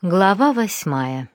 Глава восьмая.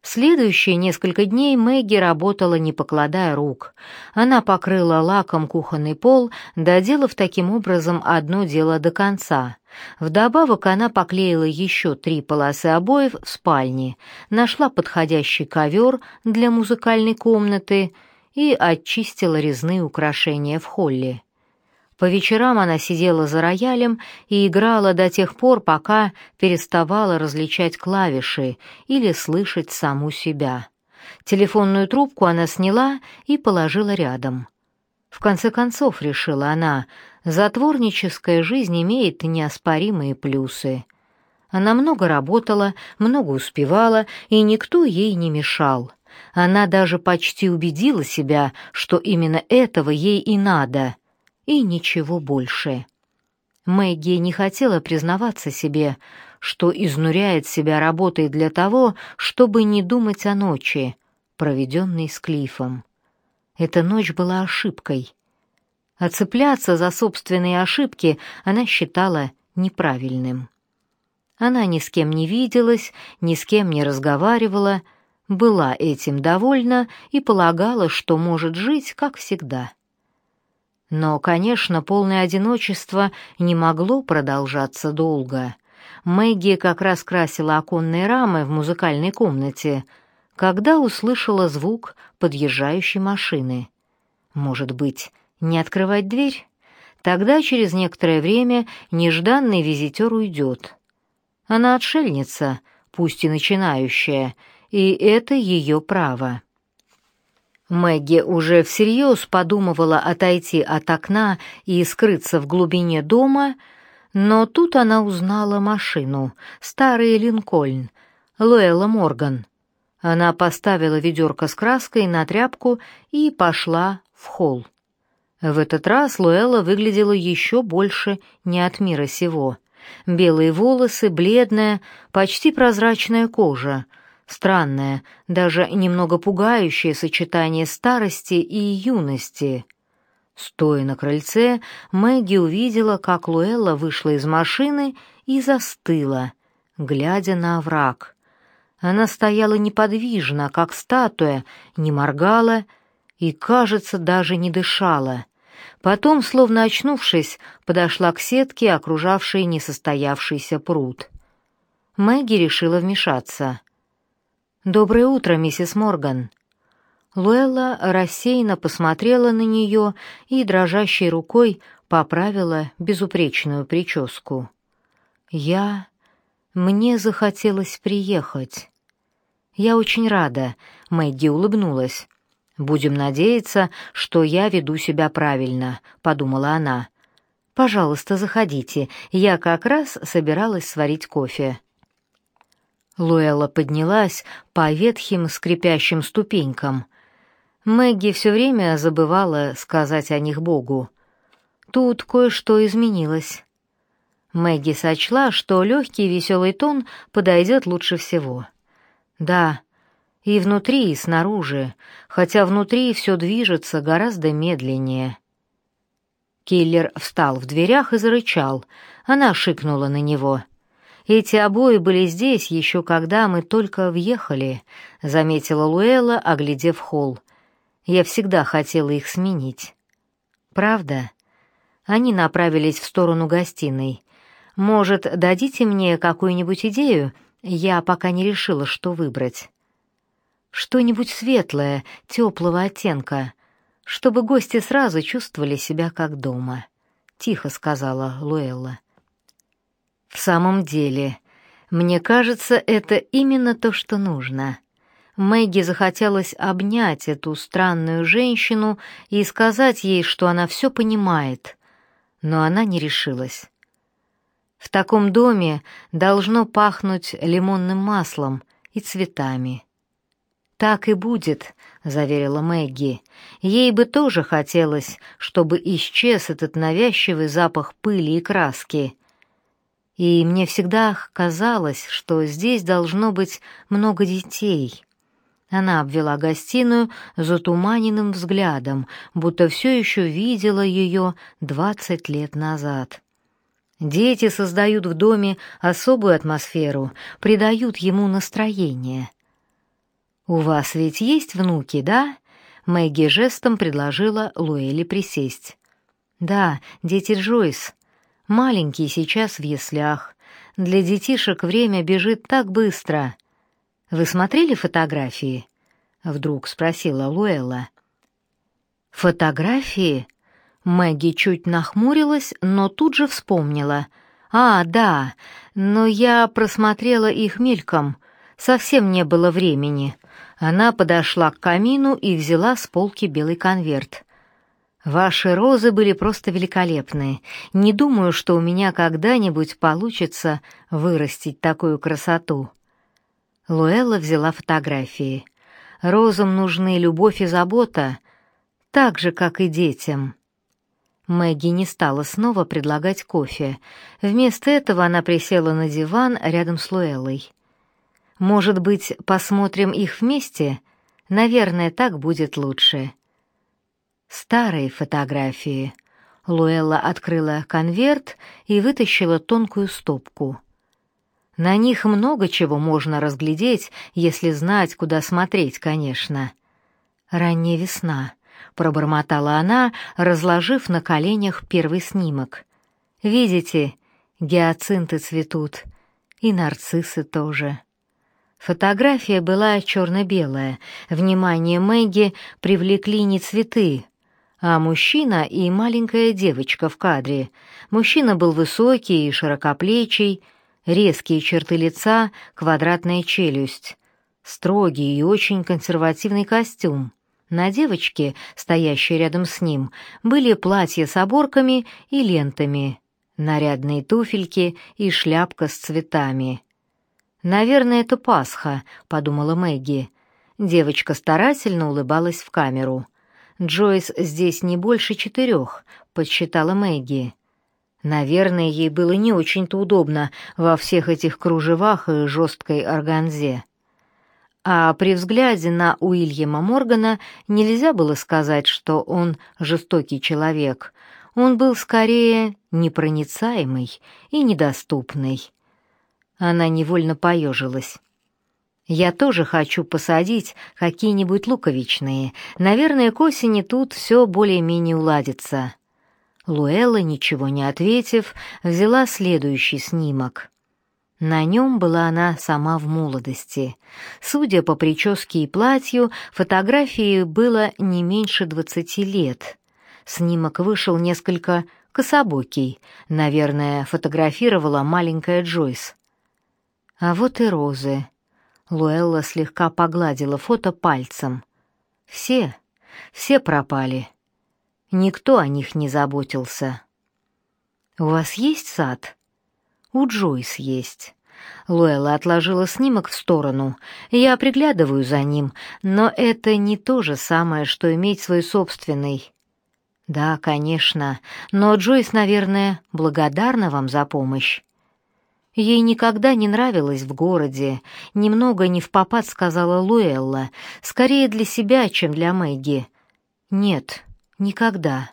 Следующие несколько дней Мэгги работала, не покладая рук. Она покрыла лаком кухонный пол, доделав таким образом одно дело до конца. Вдобавок она поклеила еще три полосы обоев в спальне, нашла подходящий ковер для музыкальной комнаты и очистила резные украшения в холле. По вечерам она сидела за роялем и играла до тех пор, пока переставала различать клавиши или слышать саму себя. Телефонную трубку она сняла и положила рядом. В конце концов, решила она, затворническая жизнь имеет неоспоримые плюсы. Она много работала, много успевала, и никто ей не мешал. Она даже почти убедила себя, что именно этого ей и надо — и ничего больше. Мэгги не хотела признаваться себе, что изнуряет себя работой для того, чтобы не думать о ночи, проведенной с Клифом. Эта ночь была ошибкой. Оцепляться за собственные ошибки она считала неправильным. Она ни с кем не виделась, ни с кем не разговаривала, была этим довольна и полагала, что может жить, как всегда. Но, конечно, полное одиночество не могло продолжаться долго. Мэгги как раз красила оконные рамы в музыкальной комнате, когда услышала звук подъезжающей машины. Может быть, не открывать дверь? Тогда через некоторое время нежданный визитер уйдет. Она отшельница, пусть и начинающая, и это ее право. Мэгги уже всерьез подумывала отойти от окна и скрыться в глубине дома, но тут она узнала машину, старый Линкольн, Луэлла Морган. Она поставила ведерко с краской на тряпку и пошла в холл. В этот раз Луэлла выглядела еще больше не от мира сего. Белые волосы, бледная, почти прозрачная кожа — Странное, даже немного пугающее сочетание старости и юности. Стоя на крыльце, Мэгги увидела, как Луэлла вышла из машины и застыла, глядя на овраг. Она стояла неподвижно, как статуя, не моргала и, кажется, даже не дышала. Потом, словно очнувшись, подошла к сетке, окружавшей несостоявшийся пруд. Мэгги решила вмешаться. «Доброе утро, миссис Морган». Луэлла рассеянно посмотрела на нее и дрожащей рукой поправила безупречную прическу. «Я... Мне захотелось приехать». «Я очень рада», — Мэгги улыбнулась. «Будем надеяться, что я веду себя правильно», — подумала она. «Пожалуйста, заходите, я как раз собиралась сварить кофе». Луэлла поднялась по ветхим скрипящим ступенькам. Мэгги все время забывала сказать о них Богу. Тут кое-что изменилось. Мэгги сочла, что легкий веселый тон подойдет лучше всего. Да, и внутри, и снаружи, хотя внутри все движется гораздо медленнее. Киллер встал в дверях и зарычал. Она шикнула на него — эти обои были здесь еще когда мы только въехали, заметила Луэлла, оглядев холл. Я всегда хотела их сменить. Правда? Они направились в сторону гостиной. Может, дадите мне какую-нибудь идею? Я пока не решила, что выбрать. Что-нибудь светлое, теплого оттенка, чтобы гости сразу чувствовали себя как дома, тихо сказала Луэлла. В самом деле, мне кажется, это именно то, что нужно. Мэгги захотелось обнять эту странную женщину и сказать ей, что она все понимает, но она не решилась. В таком доме должно пахнуть лимонным маслом и цветами. Так и будет, заверила Мэгги. Ей бы тоже хотелось, чтобы исчез этот навязчивый запах пыли и краски и мне всегда казалось, что здесь должно быть много детей. Она обвела гостиную затуманенным взглядом, будто все еще видела ее двадцать лет назад. Дети создают в доме особую атмосферу, придают ему настроение. «У вас ведь есть внуки, да?» Мэгги жестом предложила Луэлли присесть. «Да, дети Джойс. Маленькие сейчас в яслях. Для детишек время бежит так быстро. Вы смотрели фотографии?» Вдруг спросила Луэлла. «Фотографии?» Мэгги чуть нахмурилась, но тут же вспомнила. «А, да, но я просмотрела их мельком. Совсем не было времени». Она подошла к камину и взяла с полки белый конверт. «Ваши розы были просто великолепны. Не думаю, что у меня когда-нибудь получится вырастить такую красоту». Луэлла взяла фотографии. «Розам нужны любовь и забота, так же, как и детям». Мэгги не стала снова предлагать кофе. Вместо этого она присела на диван рядом с Луэллой. «Может быть, посмотрим их вместе? Наверное, так будет лучше». Старые фотографии. Луэлла открыла конверт и вытащила тонкую стопку. На них много чего можно разглядеть, если знать, куда смотреть, конечно. Ранняя весна — пробормотала она, разложив на коленях первый снимок. Видите, гиацинты цветут, и нарциссы тоже. Фотография была черно-белая. Внимание Мэгги привлекли не цветы, а мужчина и маленькая девочка в кадре. Мужчина был высокий и широкоплечий, резкие черты лица, квадратная челюсть, строгий и очень консервативный костюм. На девочке, стоящей рядом с ним, были платья с оборками и лентами, нарядные туфельки и шляпка с цветами. «Наверное, это Пасха», — подумала Мэгги. Девочка старательно улыбалась в камеру. «Джойс здесь не больше четырех», — подсчитала Мэгги. Наверное, ей было не очень-то удобно во всех этих кружевах и жесткой органзе а при взгляде на Уильяма Моргана нельзя было сказать, что он жестокий человек. Он был скорее непроницаемый и недоступный. Она невольно поежилась. «Я тоже хочу посадить какие-нибудь луковичные. Наверное, к осени тут все более-менее уладится». Луэлла, ничего не ответив, взяла следующий снимок. На нем была она сама в молодости. Судя по прическе и платью, фотографии было не меньше двадцати лет. Снимок вышел несколько кособокий. Наверное, фотографировала маленькая Джойс. А вот и розы. Луэлла слегка погладила фото пальцем. Все, все пропали. Никто о них не заботился. «У вас есть сад?» У Джойс есть. Луэлла отложила снимок в сторону. Я приглядываю за ним, но это не то же самое, что иметь свой собственный. Да, конечно, но Джойс, наверное, благодарна вам за помощь. Ей никогда не нравилось в городе, немного не в попад сказала Луэлла, скорее для себя, чем для Мэгги. Нет, никогда.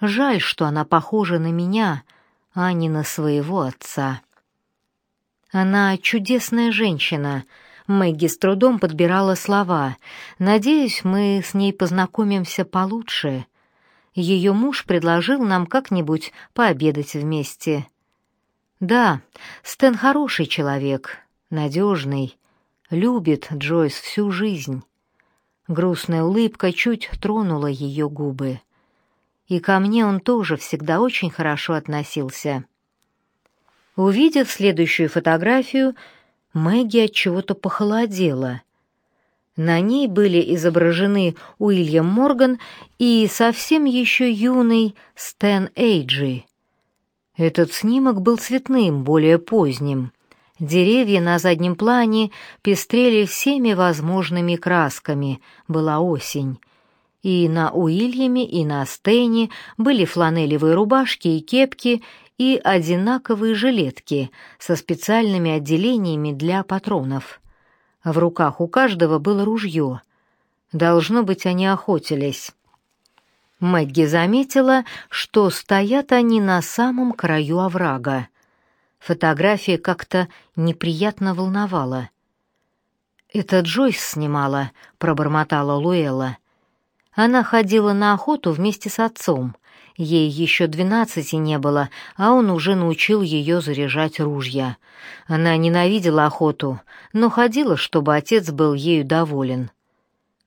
Жаль, что она похожа на меня — а не на своего отца. Она чудесная женщина. Мэгги с трудом подбирала слова. Надеюсь, мы с ней познакомимся получше. Ее муж предложил нам как-нибудь пообедать вместе. Да, Стэн хороший человек, надежный, любит Джойс всю жизнь. Грустная улыбка чуть тронула ее губы и ко мне он тоже всегда очень хорошо относился. Увидев следующую фотографию, Мэгги от чего-то похолодела. На ней были изображены Уильям Морган и совсем еще юный Стэн Эйджи. Этот снимок был цветным, более поздним. Деревья на заднем плане пестрели всеми возможными красками, была осень — и на Уильяме, и на Стейне были фланелевые рубашки и кепки и одинаковые жилетки со специальными отделениями для патронов. В руках у каждого было ружье. Должно быть, они охотились. Мэгги заметила, что стоят они на самом краю оврага. Фотография как-то неприятно волновала. «Это Джойс снимала», — пробормотала Луэлла. Она ходила на охоту вместе с отцом. Ей еще двенадцати не было, а он уже научил ее заряжать ружья. Она ненавидела охоту, но ходила, чтобы отец был ею доволен.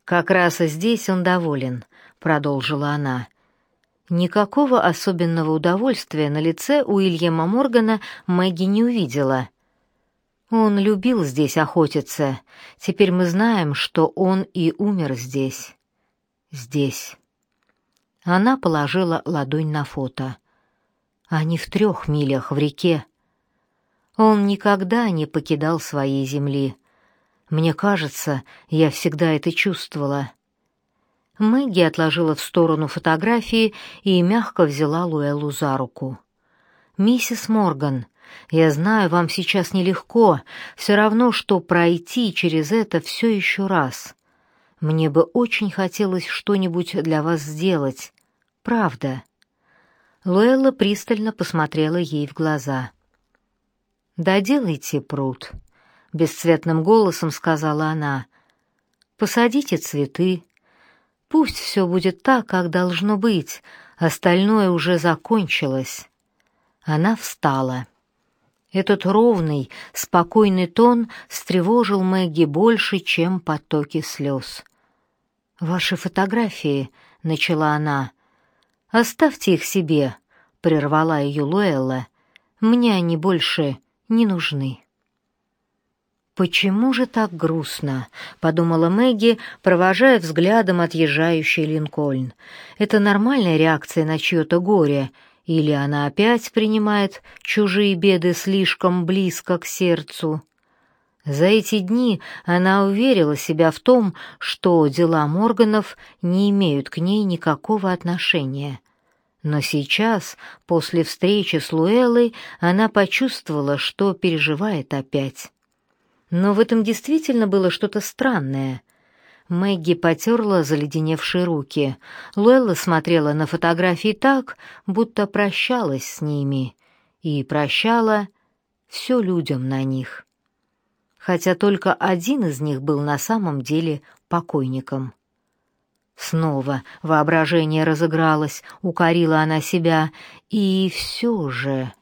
«Как раз и здесь он доволен», — продолжила она. Никакого особенного удовольствия на лице у Уильяма Моргана Мэгги не увидела. Он любил здесь охотиться. Теперь мы знаем, что он и умер здесь здесь. Она положила ладонь на фото. Они в трех милях в реке. Он никогда не покидал своей земли. Мне кажется, я всегда это чувствовала. Мэгги отложила в сторону фотографии и мягко взяла Луэллу за руку. «Миссис Морган, я знаю, вам сейчас нелегко, все равно, что пройти через это все еще раз. Мне бы очень хотелось что-нибудь для вас сделать. Правда. Луэлла пристально посмотрела ей в глаза. «Доделайте пруд», — бесцветным голосом сказала она. «Посадите цветы. Пусть все будет так, как должно быть, остальное уже закончилось». Она встала. Этот ровный, спокойный тон встревожил Мэгги больше, чем потоки слез. «Ваши фотографии», — начала она. «Оставьте их себе», — прервала ее Луэлла. «Мне они больше не нужны». «Почему же так грустно?» — подумала Мэгги, провожая взглядом отъезжающий Линкольн. «Это нормальная реакция на чье-то горе, или она опять принимает чужие беды слишком близко к сердцу?» За эти дни она уверила себя в том, что дела Морганов не имеют к ней никакого отношения. Но сейчас, после встречи с Луэллой, она почувствовала, что переживает опять. Но в этом действительно было что-то странное. Мэгги потерла заледеневшие руки. Луэлла смотрела на фотографии так, будто прощалась с ними. И прощала все людям на них хотя только один из них был на самом деле покойником. Снова воображение разыгралось, укорила она себя, и все же...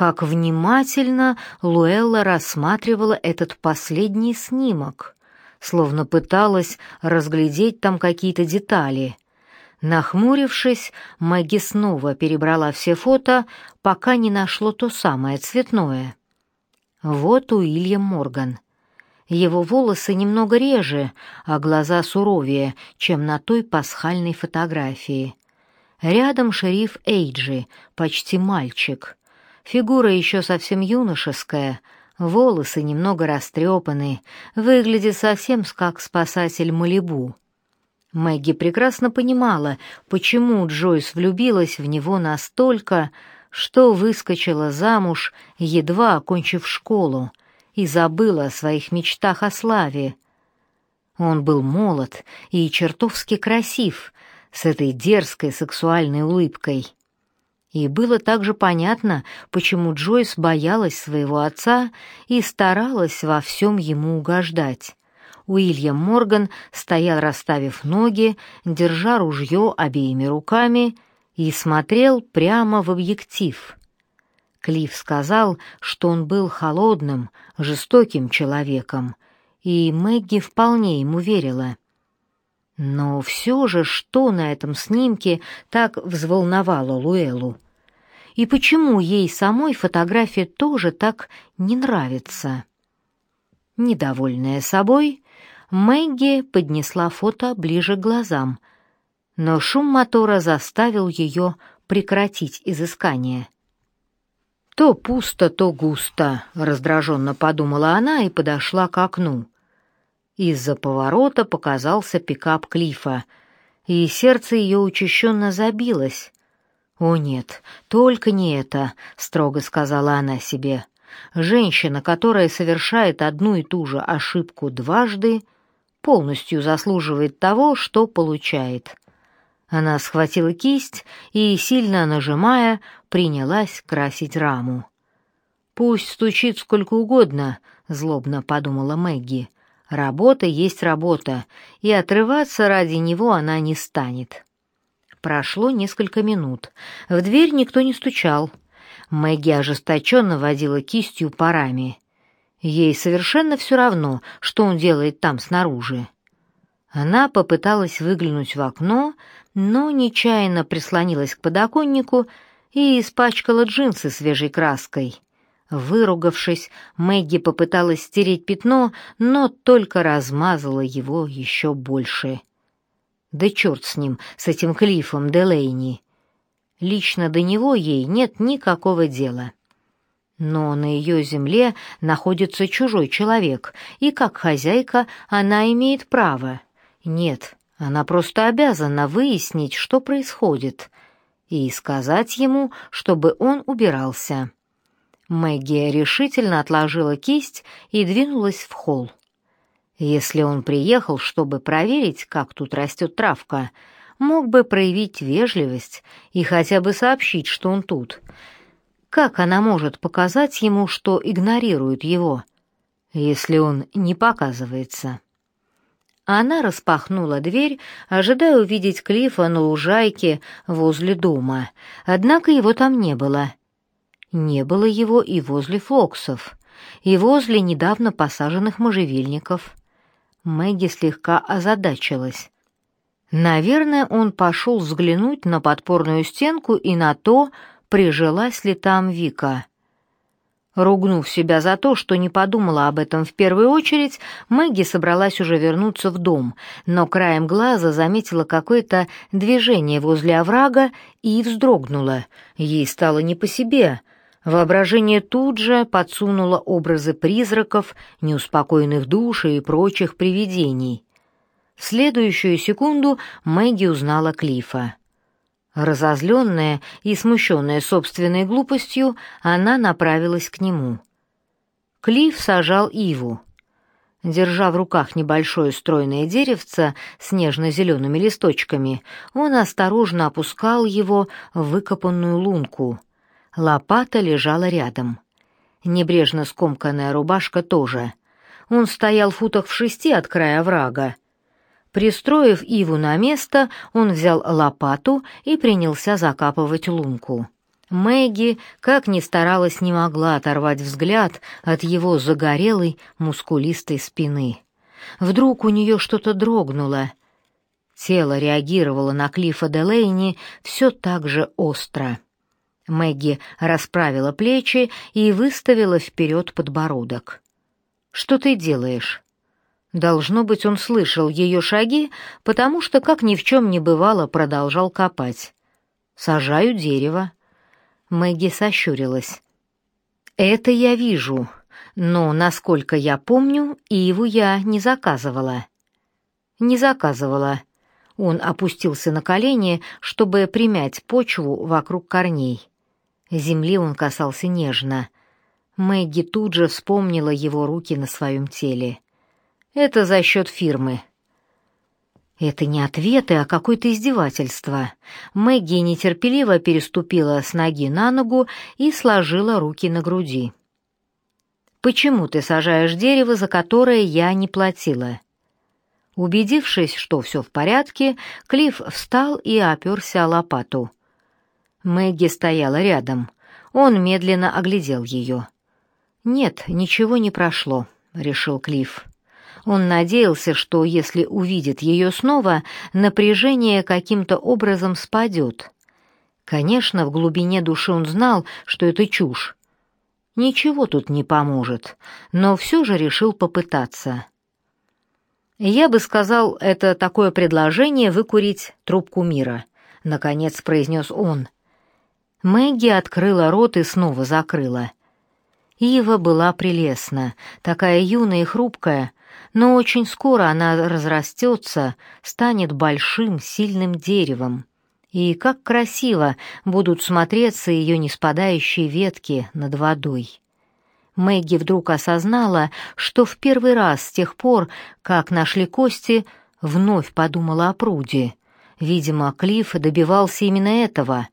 Как внимательно Луэлла рассматривала этот последний снимок, словно пыталась разглядеть там какие-то детали. Нахмурившись, Мэгги снова перебрала все фото, пока не нашло то самое цветное — вот Уильям Морган. Его волосы немного реже, а глаза суровее, чем на той пасхальной фотографии. Рядом шериф Эйджи, почти мальчик. Фигура еще совсем юношеская, волосы немного растрепаны, выглядит совсем как спасатель Малибу. Мэгги прекрасно понимала, почему Джойс влюбилась в него настолько, что выскочила замуж, едва окончив школу, и забыла о своих мечтах о славе. Он был молод и чертовски красив, с этой дерзкой сексуальной улыбкой. И было также понятно, почему Джойс боялась своего отца и старалась во всем ему угождать. Уильям Морган стоял, расставив ноги, держа ружье обеими руками — и смотрел прямо в объектив. Клифф сказал, что он был холодным, жестоким человеком, и Мэгги вполне ему верила. Но все же что на этом снимке так взволновало Луэлу? И почему ей самой фотография тоже так не нравится? Недовольная собой, Мэгги поднесла фото ближе к глазам, но шум мотора заставил ее прекратить изыскание. «То пусто, то густо», — раздраженно подумала она и подошла к окну. Из-за поворота показался пикап Клифа, и сердце ее учащенно забилось. «О нет, только не это», — строго сказала она себе. «Женщина, которая совершает одну и ту же ошибку дважды, полностью заслуживает того, что получает». Она схватила кисть и, сильно нажимая, принялась красить раму. «Пусть стучит сколько угодно», — злобно подумала Мэгги. «Работа есть работа, и отрываться ради него она не станет». Прошло несколько минут. В дверь никто не стучал. Мэгги ожесточенно водила кистью парами. Ей совершенно все равно, что он делает там снаружи. Она попыталась выглянуть в окно, но нечаянно прислонилась к подоконнику и испачкала джинсы свежей краской. Выругавшись, Мэгги попыталась стереть пятно, но только размазала его еще больше. Да черт с ним, с этим Клиффом Делейни. Лично до него ей нет никакого дела. Но на ее земле находится чужой человек, и как хозяйка она имеет право. Нет, она просто обязана выяснить, что происходит, и сказать ему, чтобы он убирался. Мэгги решительно отложила кисть и двинулась в холл. Если он приехал, чтобы проверить, как тут растет травка, мог бы проявить вежливость и хотя бы сообщить, что он тут. Как она может показать ему, что игнорирует его, если он не показывается? Она распахнула дверь, ожидая увидеть Клифа на лужайке возле дома, однако его там не было. Не было его и возле флоксов, и возле недавно посаженных можжевельников. Мэгги слегка озадачилась. Наверное, он пошел взглянуть на подпорную стенку и на то, прижилась ли там Вика. Ругнув себя за то, что не подумала об этом в первую очередь, Мэгги собралась уже вернуться в дом, но краем глаза заметила какое-то движение возле оврага и вздрогнула. Ей стало не по себе. Воображение тут же подсунуло образы призраков, неуспокоенных душ и прочих привидений. В следующую секунду Мэгги узнала Клифа. Разозленная и смущенная собственной глупостью, она направилась к нему. Клифф сажал иву. Держа в руках небольшое стройное деревце с нежно-зелеными листочками, он осторожно опускал его в выкопанную лунку — Лопата лежала рядом. Небрежно скомканная рубашка тоже. Он стоял футах в шести от края врага. Пристроив Иву на место, он взял лопату и принялся закапывать лунку. Мэгги, как ни старалась, не могла оторвать взгляд от его загорелой, мускулистой спины. Вдруг у нее что-то дрогнуло. Тело реагировало на Клиффа Делейни все так же остро. Мэгги расправила плечи и выставила вперед подбородок. «Что ты делаешь?» Должно быть, он слышал ее шаги, потому что, как ни в чем не бывало, продолжал копать. «Сажаю дерево». Мэгги сощурилась. «Это я вижу, но, насколько я помню, Иву я не заказывала». «Не заказывала». Он опустился на колени, чтобы примять почву вокруг корней. Земли он касался нежно. Мэгги тут же вспомнила его руки на своем теле. «Это за счет фирмы». Это не ответы, а какое-то издевательство. Мэгги нетерпеливо переступила с ноги на ногу и сложила руки на груди. «Почему ты сажаешь дерево, за которое я не платила?» Убедившись, что все в порядке, Клифф встал и оперся о лопату. Мэгги стояла рядом. Он медленно оглядел ее. «Нет, ничего не прошло», — решил Клифф. Он надеялся, что если увидит ее снова, напряжение каким-то образом спадет. Конечно, в глубине души он знал, что это чушь. Ничего тут не поможет, но все же решил попытаться. «Я бы сказал, это такое предложение выкурить трубку мира», — наконец произнес он. Мэгги открыла рот и снова закрыла. Ива была прелестна, такая юная и хрупкая, но очень скоро она разрастется, станет большим, сильным деревом. И как красиво будут смотреться ее неспадающие ветки над водой. Мэгги вдруг осознала, что в первый раз с тех пор, как нашли кости, вновь подумала о пруде. Видимо, Клифф добивался именно этого.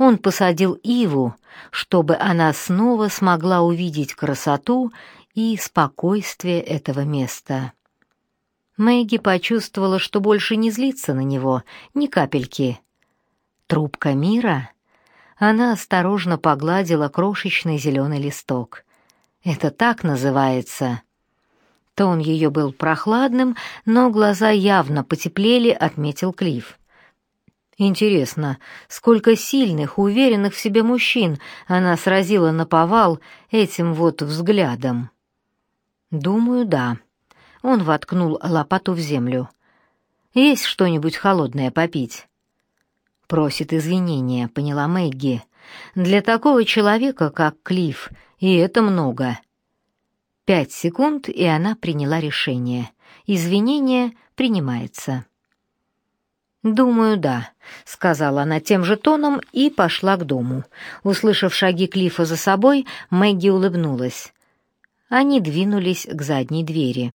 Он посадил иву, чтобы она снова смогла увидеть красоту и спокойствие этого места. Мэгги почувствовала, что больше не злится на него, ни капельки. Трубка мира? Она осторожно погладила крошечный зеленый листок. Это так называется. Тон ее был прохладным, но глаза явно потеплели, отметил Клифф. Интересно, сколько сильных, уверенных в себе мужчин она сразила на повал этим вот взглядом. Думаю, да. Он воткнул лопату в землю. Есть что-нибудь холодное попить? Просит извинения, поняла Мэгги. Для такого человека, как Клифф, и это много. Пять секунд, и она приняла решение. Извинение принимается. «Думаю, да», — сказала она тем же тоном и пошла к дому. Услышав шаги Клифа за собой, Мэгги улыбнулась. Они двинулись к задней двери.